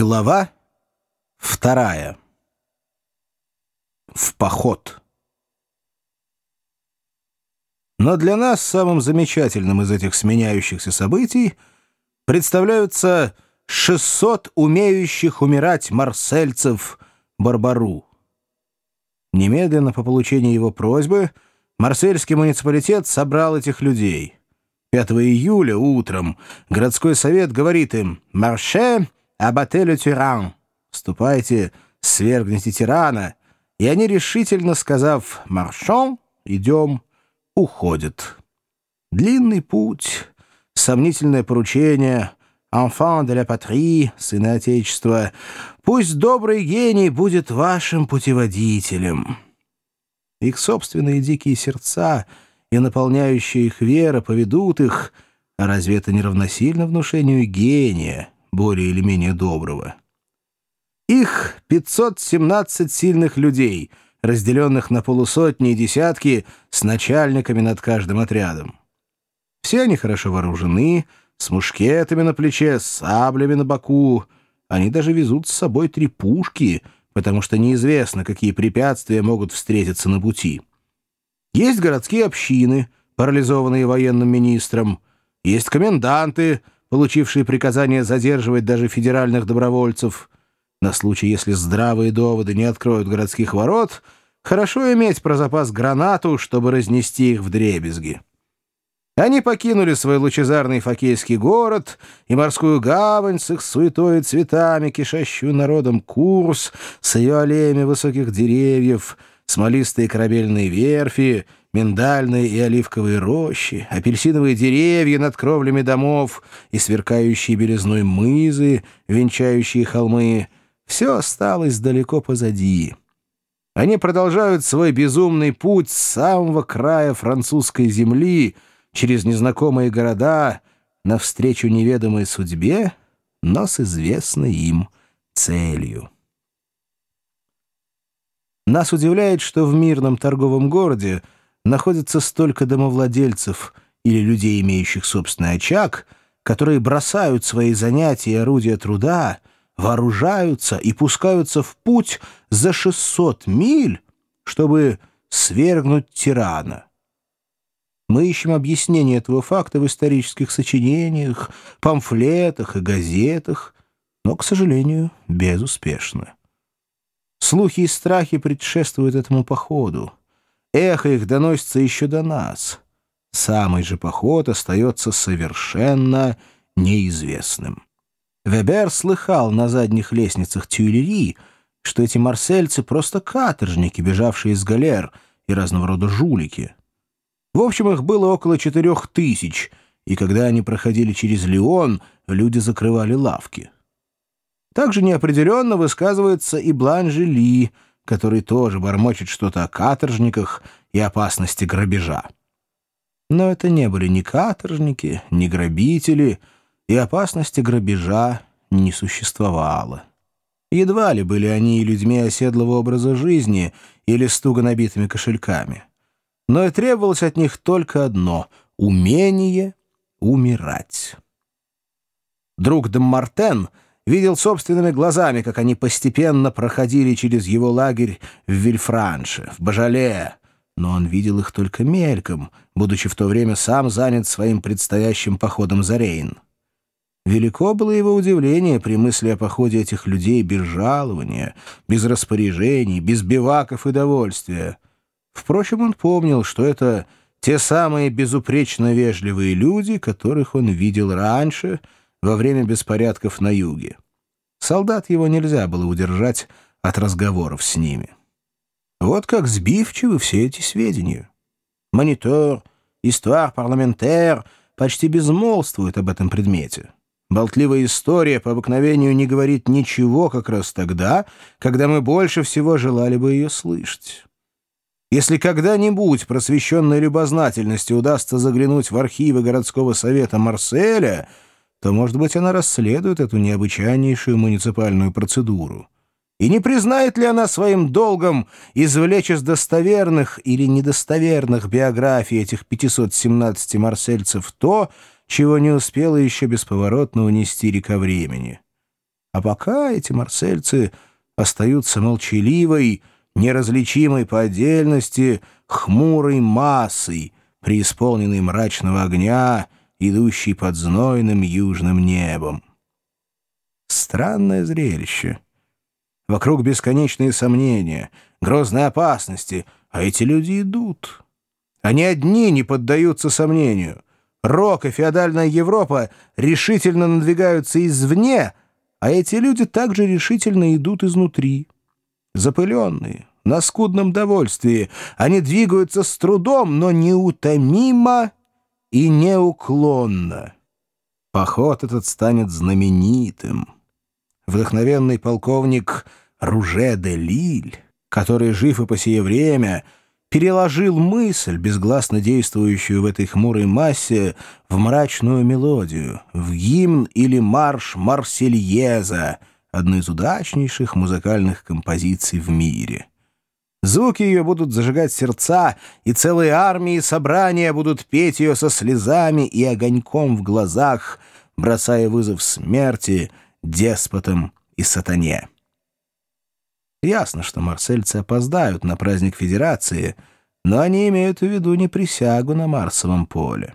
Глава вторая. В поход. Но для нас самым замечательным из этих сменяющихся событий представляются 600 умеющих умирать марсельцев Барбару. Немедленно по получении его просьбы марсельский муниципалитет собрал этих людей. 5 июля утром городской совет говорит им «Марше!» «Абателю тиран! Ступайте, свергните тирана!» И они, решительно сказав «маршон», «идем», уходят. Длинный путь, сомнительное поручение, «enfant de la patrie», «сына Отечества», пусть добрый гений будет вашим путеводителем. Их собственные дикие сердца и наполняющая их вера поведут их, а разве это не равносильно внушению гения, более или менее доброго. Их 517 сильных людей, разделенных на полусотни и десятки с начальниками над каждым отрядом. Все они хорошо вооружены, с мушкетами на плече, с саблями на боку. Они даже везут с собой три пушки, потому что неизвестно, какие препятствия могут встретиться на пути. Есть городские общины, парализованные военным министром, есть коменданты, получившие приказание задерживать даже федеральных добровольцев. На случай, если здравые доводы не откроют городских ворот, хорошо иметь про запас гранату, чтобы разнести их в дребезги. Они покинули свой лучезарный фокейский город и морскую гавань с их суетой и цветами, кишащую народом курс, с ее аллеями высоких деревьев, смолистые корабельные верфи — миндальные и оливковые рощи, апельсиновые деревья над кровлями домов и сверкающие белизной мызы, венчающие холмы — все осталось далеко позади. Они продолжают свой безумный путь с самого края французской земли через незнакомые города навстречу неведомой судьбе, но с известной им целью. Нас удивляет, что в мирном торговом городе находится столько домовладельцев или людей, имеющих собственный очаг, которые бросают свои занятия и орудия труда, вооружаются и пускаются в путь за 600 миль, чтобы свергнуть тирана. Мы ищем объяснение этого факта в исторических сочинениях, памфлетах и газетах, но, к сожалению, безуспешно. Слухи и страхи предшествуют этому походу. Эхо их доносится еще до нас. Самый же поход остается совершенно неизвестным. Вебер слыхал на задних лестницах Тюильри, что эти марсельцы просто каторжники, бежавшие из галер, и разного рода жулики. В общем, их было около четырех тысяч, и когда они проходили через Леон, люди закрывали лавки. Также неопределенно высказывается и Бланжели — который тоже бормочет что-то о каторжниках и опасности грабежа. Но это не были ни каторжники, ни грабители, и опасности грабежа не существовало. Едва ли были они и людьми оседлого образа жизни или с туго набитыми кошельками. Но и требовалось от них только одно — умение умирать. Друг Деммартен — видел собственными глазами, как они постепенно проходили через его лагерь в Вильфранше, в Бажале, но он видел их только мельком, будучи в то время сам занят своим предстоящим походом за Рейн. Велико было его удивление при мысли о походе этих людей без жалования, без распоряжений, без биваков и довольствия. Впрочем, он помнил, что это те самые безупречно вежливые люди, которых он видел раньше — во время беспорядков на юге. Солдат его нельзя было удержать от разговоров с ними. Вот как сбивчивы все эти сведения. Монитор, истуар парламентер почти безмолвствуют об этом предмете. Болтливая история по обыкновению не говорит ничего как раз тогда, когда мы больше всего желали бы ее слышать. Если когда-нибудь просвещенной любознательности удастся заглянуть в архивы городского совета Марселя — то, может быть, она расследует эту необычайнейшую муниципальную процедуру. И не признает ли она своим долгом извлечь из достоверных или недостоверных биографий этих 517 марсельцев то, чего не успела еще бесповоротно унести река времени? А пока эти марсельцы остаются молчаливой, неразличимой по отдельности, хмурой массой, преисполненной мрачного огня, идущей под знойным южным небом. Странное зрелище. Вокруг бесконечные сомнения, грозные опасности, а эти люди идут. Они одни не поддаются сомнению. Рок и феодальная Европа решительно надвигаются извне, а эти люди также решительно идут изнутри. Запыленные, на скудном довольствии, они двигаются с трудом, но неутомимо и неуклонно. Поход этот станет знаменитым. Вдохновенный полковник Руже де Лиль, который жив и по сие время — переложил мысль, безгласно действующую в этой хмурой массе, в мрачную мелодию, в гимн или марш Марсельеза, одну из удачнейших музыкальных композиций в мире. Звуки ее будут зажигать сердца, и целые армии собрания будут петь ее со слезами и огоньком в глазах, бросая вызов смерти, деспотам и сатане. Ясно, что марсельцы опоздают на праздник Федерации, но они имеют в виду не присягу на Марсовом поле.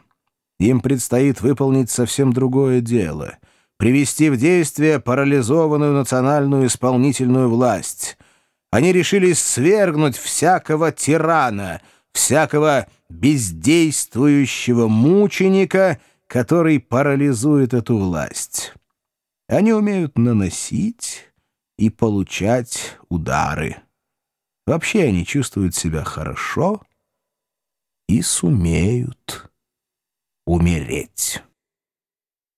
Им предстоит выполнить совсем другое дело — привести в действие парализованную национальную исполнительную власть. Они решились свергнуть всякого тирана, всякого бездействующего мученика, который парализует эту власть. Они умеют наносить и получать удары. Вообще они чувствуют себя хорошо и сумеют умереть.